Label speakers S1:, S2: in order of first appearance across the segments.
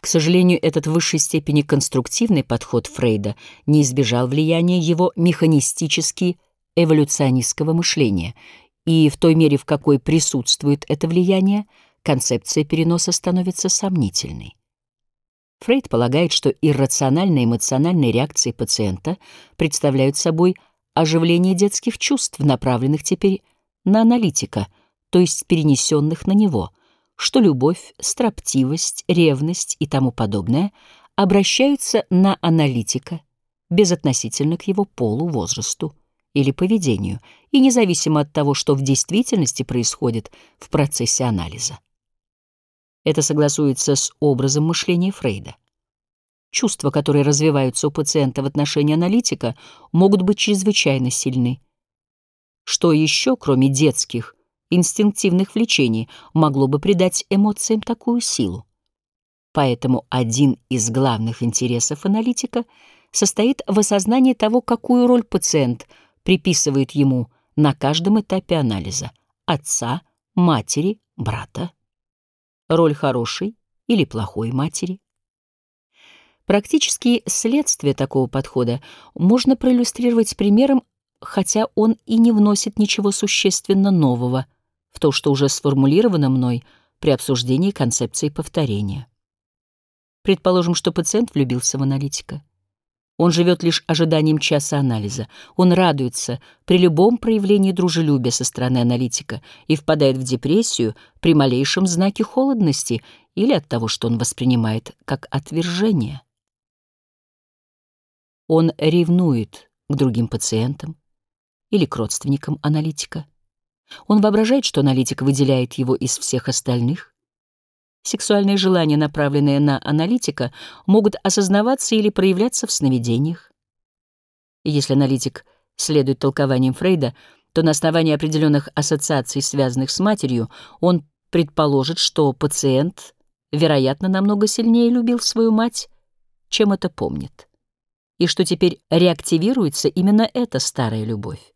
S1: К сожалению, этот в высшей степени конструктивный подход Фрейда не избежал влияния его механистически эволюционистского мышления, и в той мере, в какой присутствует это влияние, концепция переноса становится сомнительной. Фрейд полагает, что иррациональные эмоциональные реакции пациента представляют собой оживление детских чувств, направленных теперь на аналитика, то есть перенесенных на него, что любовь, строптивость, ревность и тому подобное обращаются на аналитика безотносительно к его полу, возрасту или поведению, и независимо от того, что в действительности происходит в процессе анализа. Это согласуется с образом мышления Фрейда. Чувства, которые развиваются у пациента в отношении аналитика, могут быть чрезвычайно сильны. Что еще, кроме детских, инстинктивных влечений, могло бы придать эмоциям такую силу? Поэтому один из главных интересов аналитика состоит в осознании того, какую роль пациент приписывает ему на каждом этапе анализа — отца, матери, брата роль хорошей или плохой матери. Практические следствия такого подхода можно проиллюстрировать примером, хотя он и не вносит ничего существенно нового в то, что уже сформулировано мной при обсуждении концепции повторения. Предположим, что пациент влюбился в аналитика. Он живет лишь ожиданием часа анализа. Он радуется при любом проявлении дружелюбия со стороны аналитика и впадает в депрессию при малейшем знаке холодности или от того, что он воспринимает как отвержение. Он ревнует к другим пациентам или к родственникам аналитика. Он воображает, что аналитик выделяет его из всех остальных, Сексуальные желания, направленные на аналитика, могут осознаваться или проявляться в сновидениях. Если аналитик следует толкованиям Фрейда, то на основании определенных ассоциаций, связанных с матерью, он предположит, что пациент, вероятно, намного сильнее любил свою мать, чем это помнит, и что теперь реактивируется именно эта старая любовь.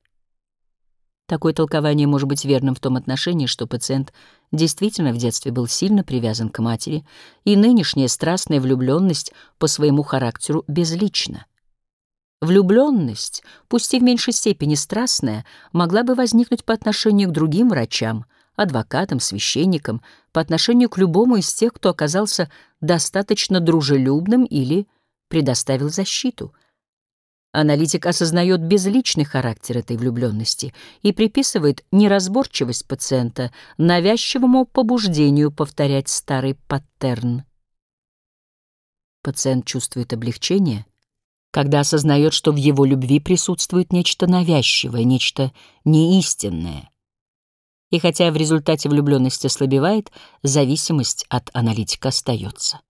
S1: Такое толкование может быть верным в том отношении, что пациент действительно в детстве был сильно привязан к матери, и нынешняя страстная влюбленность по своему характеру безлична. Влюбленность, пусть и в меньшей степени страстная, могла бы возникнуть по отношению к другим врачам, адвокатам, священникам, по отношению к любому из тех, кто оказался достаточно дружелюбным или предоставил защиту — Аналитик осознает безличный характер этой влюбленности и приписывает неразборчивость пациента навязчивому побуждению повторять старый паттерн. Пациент чувствует облегчение, когда осознает, что в его любви присутствует нечто навязчивое, нечто неистинное. И хотя в результате влюбленность ослабевает, зависимость от аналитика остается.